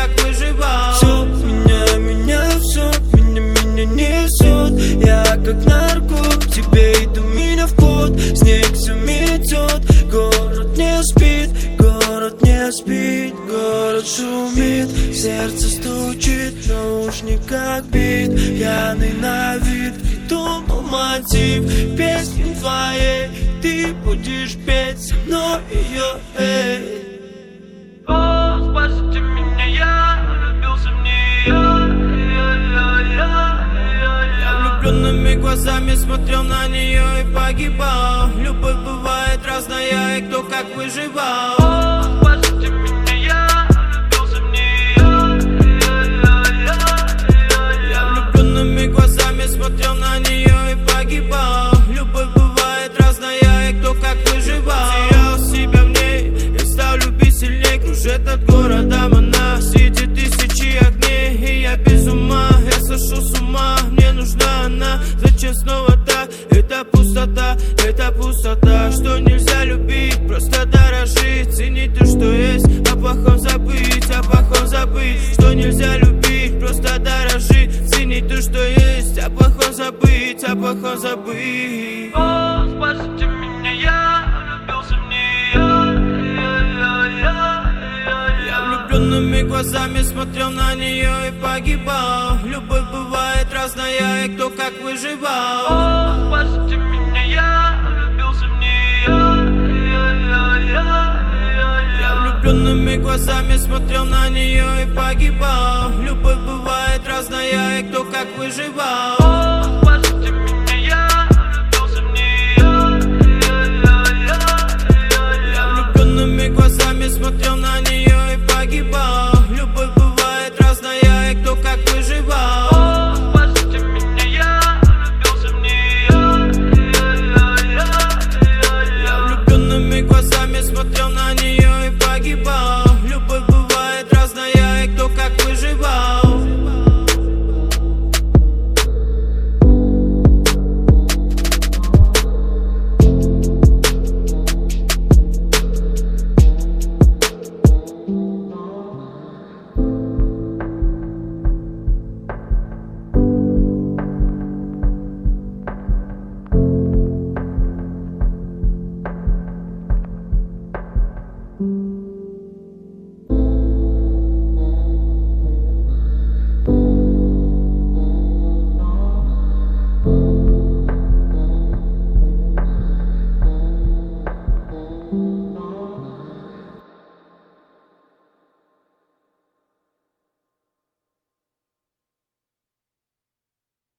как выживал. Все меня, меня, все меня, меня несет Я как наркот, тебе иду меня в пот. Снег все метет, город не спит Город не спит, город шумит. Сердце стучит, в как бит. Пьяный на вид, придумал мотив Песни твоей, ты будешь петь но ее, эй погибал. Любовь бывает разная, и кто как выживал. О, спасите меня, я влюбился в нее Я влюбленными глазами смотрел на нее и погибал. Любовь бывает разная, и кто как выживал. Терял себя в ней и стал любить сильней Кружит над городом она, Это пустота, это пустота Что нельзя любить, просто дорожить. Ценить то, что есть, о плохом забыть О плохом забыть, что нельзя любить Просто дорожить, ценить то, что есть О плохом забыть, о плохом забыть. О, спасите меня, я влюбился в нее Я влюбленными глазами смотрел на нее и погибал. Любовь бывает разная, и кто как выживал глазами смотрел на нее и погибал. Любовь бывает разная, и кто как выживал